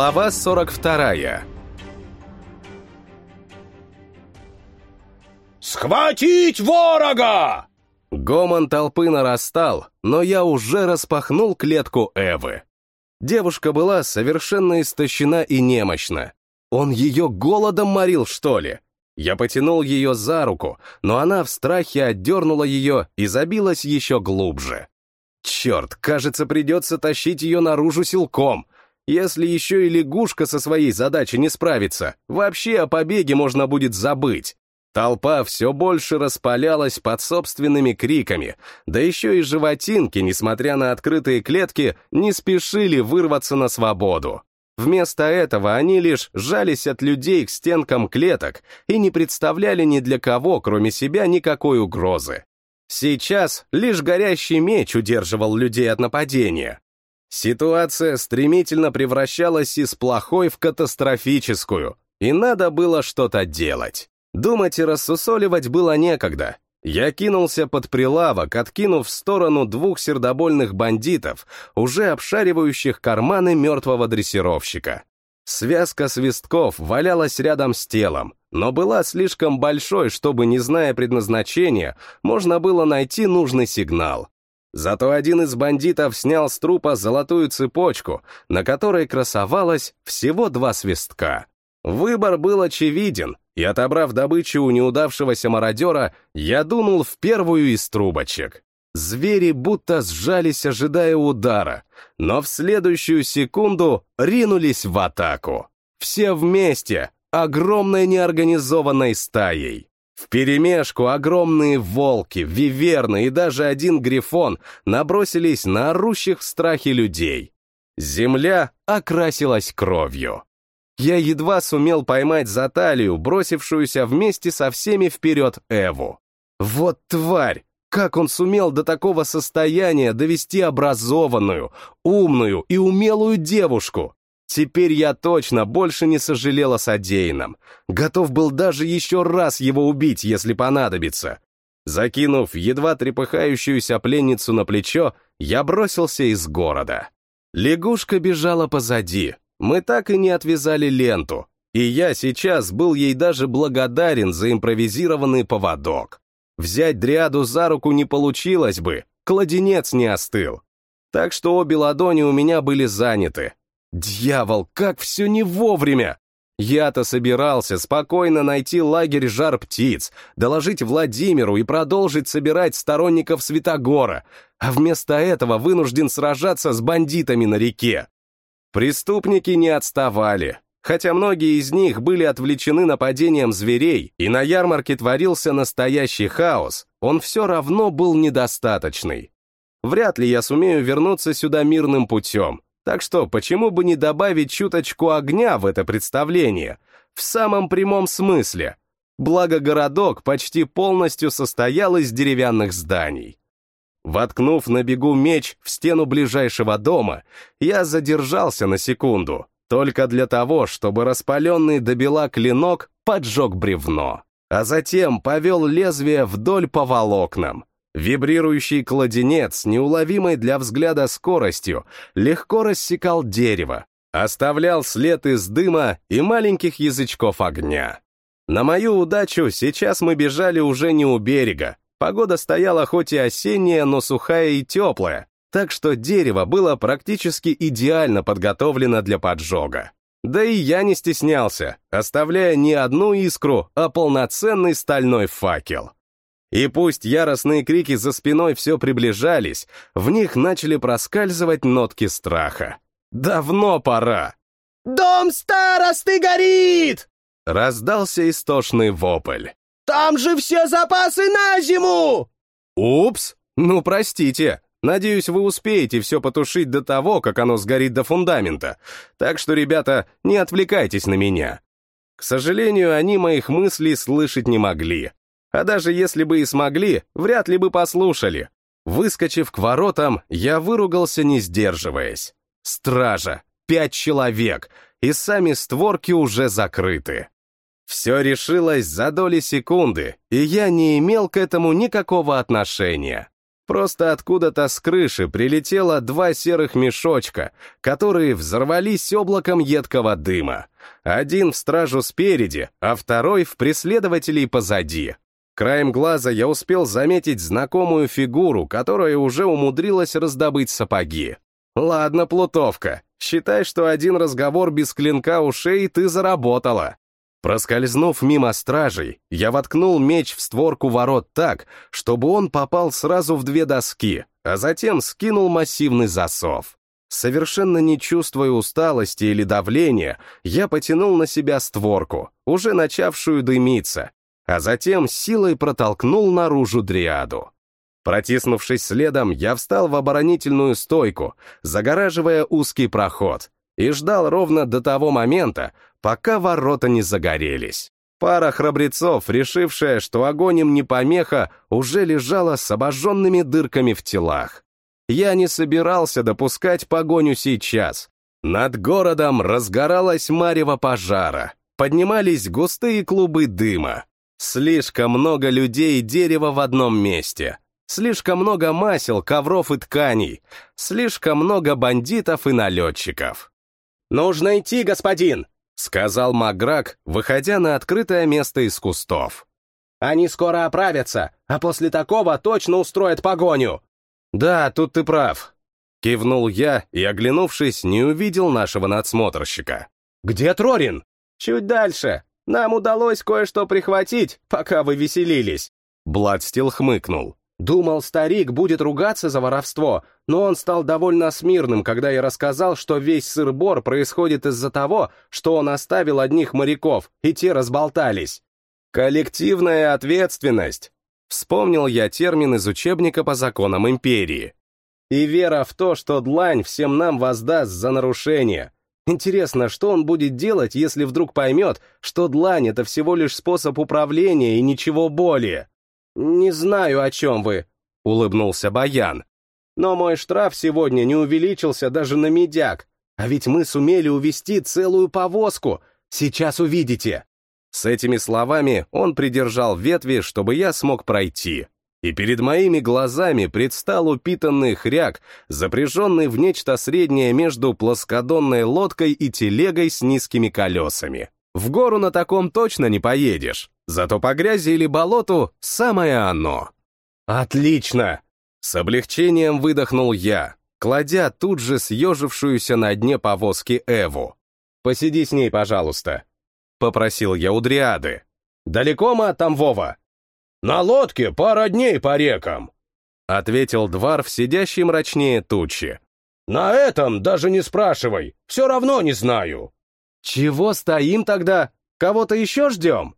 Глава 42 «Схватить ворога!» Гомон толпы нарастал, но я уже распахнул клетку Эвы. Девушка была совершенно истощена и немощна. Он ее голодом морил, что ли? Я потянул ее за руку, но она в страхе отдернула ее и забилась еще глубже. Черт, кажется, придется тащить ее наружу силком. Если еще и лягушка со своей задачей не справится, вообще о побеге можно будет забыть. Толпа все больше распалялась под собственными криками, да еще и животинки, несмотря на открытые клетки, не спешили вырваться на свободу. Вместо этого они лишь жались от людей к стенкам клеток и не представляли ни для кого, кроме себя, никакой угрозы. Сейчас лишь горящий меч удерживал людей от нападения. Ситуация стремительно превращалась из плохой в катастрофическую, и надо было что-то делать. Думать и рассусоливать было некогда. Я кинулся под прилавок, откинув в сторону двух сердобольных бандитов, уже обшаривающих карманы мертвого дрессировщика. Связка свистков валялась рядом с телом, но была слишком большой, чтобы, не зная предназначения, можно было найти нужный сигнал. Зато один из бандитов снял с трупа золотую цепочку, на которой красовалось всего два свистка. Выбор был очевиден, и, отобрав добычу у неудавшегося мародера, я дунул в первую из трубочек. Звери будто сжались, ожидая удара, но в следующую секунду ринулись в атаку. Все вместе, огромной неорганизованной стаей. Вперемешку огромные волки, виверны и даже один грифон набросились на орущих в страхе людей. Земля окрасилась кровью. Я едва сумел поймать за талию, бросившуюся вместе со всеми вперед Эву. Вот тварь! Как он сумел до такого состояния довести образованную, умную и умелую девушку? Теперь я точно больше не сожалел о содеянном. Готов был даже еще раз его убить, если понадобится. Закинув едва трепыхающуюся пленницу на плечо, я бросился из города. Лягушка бежала позади, мы так и не отвязали ленту, и я сейчас был ей даже благодарен за импровизированный поводок. Взять дриаду за руку не получилось бы, кладенец не остыл. Так что обе ладони у меня были заняты. Дьявол, как все не вовремя! Я-то собирался спокойно найти лагерь жар птиц, доложить Владимиру и продолжить собирать сторонников Святогора, а вместо этого вынужден сражаться с бандитами на реке. Преступники не отставали, хотя многие из них были отвлечены нападением зверей, и на ярмарке творился настоящий хаос, он все равно был недостаточный. Вряд ли я сумею вернуться сюда мирным путем, так что почему бы не добавить чуточку огня в это представление, в самом прямом смысле. Благо городок почти полностью состоял из деревянных зданий. Воткнув на бегу меч в стену ближайшего дома, я задержался на секунду, только для того, чтобы распаленный до бела клинок поджег бревно, а затем повел лезвие вдоль по волокнам. Вибрирующий кладенец, неуловимой для взгляда скоростью, легко рассекал дерево, оставлял след из дыма и маленьких язычков огня. На мою удачу сейчас мы бежали уже не у берега, Погода стояла хоть и осенняя, но сухая и теплая, так что дерево было практически идеально подготовлено для поджога. Да и я не стеснялся, оставляя не одну искру, а полноценный стальной факел. И пусть яростные крики за спиной все приближались, в них начали проскальзывать нотки страха. Давно пора. «Дом старосты горит!» Раздался истошный вопль. Там же все запасы на зиму!» «Упс! Ну, простите. Надеюсь, вы успеете все потушить до того, как оно сгорит до фундамента. Так что, ребята, не отвлекайтесь на меня». К сожалению, они моих мыслей слышать не могли. А даже если бы и смогли, вряд ли бы послушали. Выскочив к воротам, я выругался, не сдерживаясь. Стража, пять человек, и сами створки уже закрыты. Все решилось за доли секунды, и я не имел к этому никакого отношения. Просто откуда-то с крыши прилетело два серых мешочка, которые взорвались облаком едкого дыма. Один в стражу спереди, а второй в преследователей позади. Краем глаза я успел заметить знакомую фигуру, которая уже умудрилась раздобыть сапоги. Ладно, плутовка, считай, что один разговор без клинка ушей ты заработала. Проскользнув мимо стражей, я воткнул меч в створку ворот так, чтобы он попал сразу в две доски, а затем скинул массивный засов. Совершенно не чувствуя усталости или давления, я потянул на себя створку, уже начавшую дымиться, а затем силой протолкнул наружу дриаду. Протиснувшись следом, я встал в оборонительную стойку, загораживая узкий проход, и ждал ровно до того момента, пока ворота не загорелись. Пара храбрецов, решившая, что огонь им не помеха, уже лежала с обожженными дырками в телах. Я не собирался допускать погоню сейчас. Над городом разгоралась марево пожара, поднимались густые клубы дыма. Слишком много людей и дерева в одном месте. Слишком много масел, ковров и тканей. Слишком много бандитов и налетчиков. «Нужно идти, господин!» — сказал Маграк, выходя на открытое место из кустов. «Они скоро оправятся, а после такого точно устроят погоню!» «Да, тут ты прав», — кивнул я и, оглянувшись, не увидел нашего надсмотрщика. «Где Трорин?» «Чуть дальше. Нам удалось кое-что прихватить, пока вы веселились». Бладстил хмыкнул. Думал, старик будет ругаться за воровство, но он стал довольно смирным, когда я рассказал, что весь сыр-бор происходит из-за того, что он оставил одних моряков, и те разболтались. «Коллективная ответственность», — вспомнил я термин из учебника по законам империи. «И вера в то, что длань всем нам воздаст за нарушение. Интересно, что он будет делать, если вдруг поймет, что длань — это всего лишь способ управления и ничего более?» «Не знаю, о чем вы», — улыбнулся Баян. «Но мой штраф сегодня не увеличился даже на медяк, а ведь мы сумели увести целую повозку. Сейчас увидите». С этими словами он придержал ветви, чтобы я смог пройти. И перед моими глазами предстал упитанный хряк, запряженный в нечто среднее между плоскодонной лодкой и телегой с низкими колесами. В гору на таком точно не поедешь. Зато по грязи или болоту самое оно. Отлично! С облегчением выдохнул я, кладя тут же съежившуюся на дне повозки Эву. «Посиди с ней, пожалуйста», — попросил я у Дриады. «Далеко мы от Тамвова?» «На лодке пара дней по рекам», — ответил Дварф, сидящий мрачнее тучи. «На этом даже не спрашивай, все равно не знаю». «Чего стоим тогда? Кого-то еще ждем?»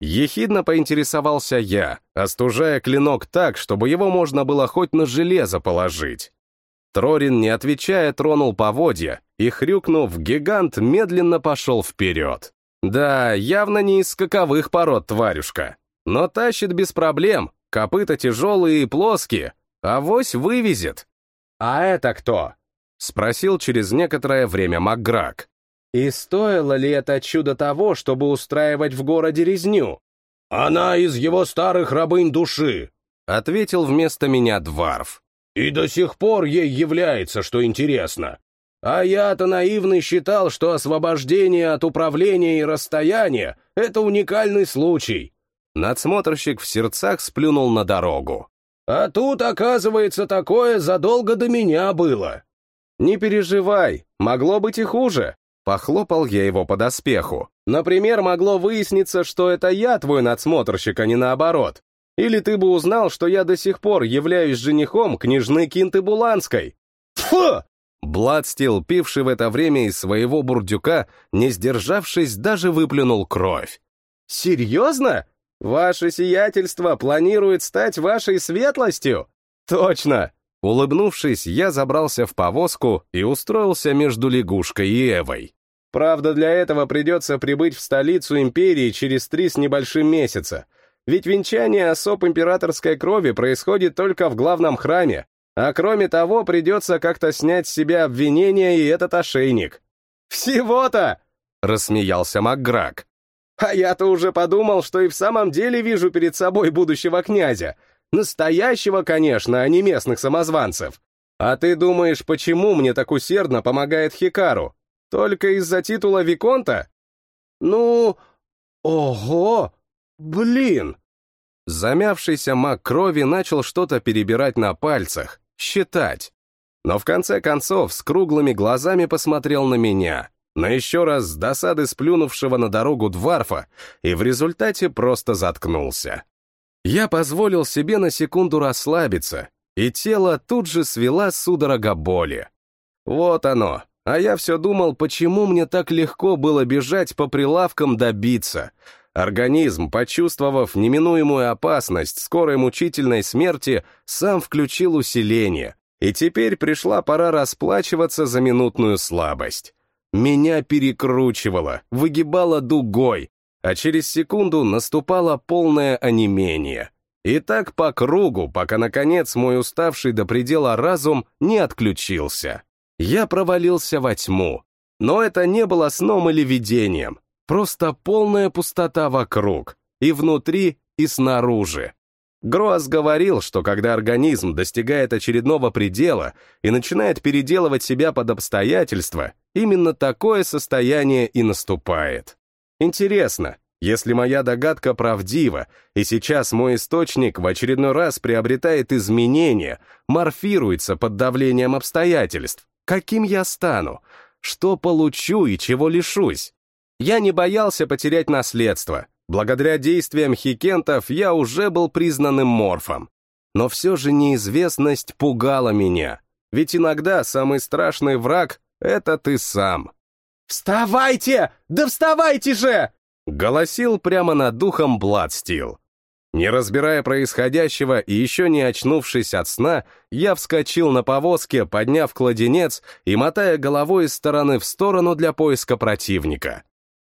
Ехидно поинтересовался я, остужая клинок так, чтобы его можно было хоть на железо положить. Трорин, не отвечая, тронул поводья, и, хрюкнув, гигант медленно пошел вперед. Да, явно не из скаковых пород тварюшка, но тащит без проблем, копыта тяжелые и плоские, авось вывезет. «А это кто?» — спросил через некоторое время Макграк. И стоило ли это чудо того, чтобы устраивать в городе резню? «Она из его старых рабынь души», — ответил вместо меня Дварф. «И до сих пор ей является, что интересно. А я-то наивный считал, что освобождение от управления и расстояния — это уникальный случай». Надсмотрщик в сердцах сплюнул на дорогу. «А тут, оказывается, такое задолго до меня было». «Не переживай, могло быть и хуже», Похлопал я его по доспеху. Например, могло выясниться, что это я твой надсмотрщик, а не наоборот. Или ты бы узнал, что я до сих пор являюсь женихом княжны Кинты Буланской. Фу! Бладстил, пивший в это время из своего бурдюка, не сдержавшись, даже выплюнул кровь. «Серьезно? Ваше сиятельство планирует стать вашей светлостью? Точно! Улыбнувшись, я забрался в повозку и устроился между лягушкой и Эвой. Правда, для этого придется прибыть в столицу империи через три с небольшим месяца. Ведь венчание особ императорской крови происходит только в главном храме. А кроме того, придется как-то снять с себя обвинения и этот ошейник. «Всего-то!» — рассмеялся МакГрак. «А я-то уже подумал, что и в самом деле вижу перед собой будущего князя. Настоящего, конечно, а не местных самозванцев. А ты думаешь, почему мне так усердно помогает Хикару? Только из-за титула Виконта? Ну, ого, блин. Замявшийся маг крови начал что-то перебирать на пальцах, считать. Но в конце концов с круглыми глазами посмотрел на меня, но еще раз с досады сплюнувшего на дорогу дворфа, и в результате просто заткнулся. Я позволил себе на секунду расслабиться, и тело тут же свела судорога боли. Вот оно, а я все думал, почему мне так легко было бежать по прилавкам добиться. Организм, почувствовав неминуемую опасность скорой мучительной смерти, сам включил усиление, и теперь пришла пора расплачиваться за минутную слабость. Меня перекручивало, выгибало дугой, а через секунду наступало полное онемение. И так по кругу, пока, наконец, мой уставший до предела разум не отключился. Я провалился во тьму. Но это не было сном или видением. Просто полная пустота вокруг. И внутри, и снаружи. Гроас говорил, что когда организм достигает очередного предела и начинает переделывать себя под обстоятельства, именно такое состояние и наступает. Интересно, если моя догадка правдива, и сейчас мой источник в очередной раз приобретает изменения, морфируется под давлением обстоятельств, каким я стану, что получу и чего лишусь? Я не боялся потерять наследство, Благодаря действиям хикентов я уже был признанным морфом. Но все же неизвестность пугала меня, ведь иногда самый страшный враг — это ты сам. «Вставайте! Да вставайте же!» — голосил прямо над духом Бладстил. Не разбирая происходящего и еще не очнувшись от сна, я вскочил на повозке, подняв кладенец и мотая головой из стороны в сторону для поиска противника.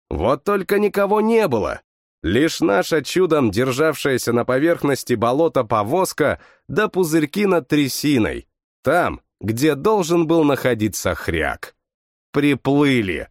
Вот только никого не было, Лишь наша чудом державшаяся на поверхности болота повозка да пузырьки над трясиной. Там, где должен был находиться хряк. Приплыли.